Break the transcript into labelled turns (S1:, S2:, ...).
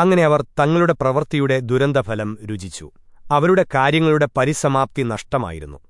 S1: അങ്ങനെ അവർ തങ്ങളുടെ പ്രവൃത്തിയുടെ ദുരന്തഫലം രുചിച്ചു. അവരുടെ കാര്യങ്ങളുടെ പരിസമാപ്തി നഷ്ടമായിരുന്നു.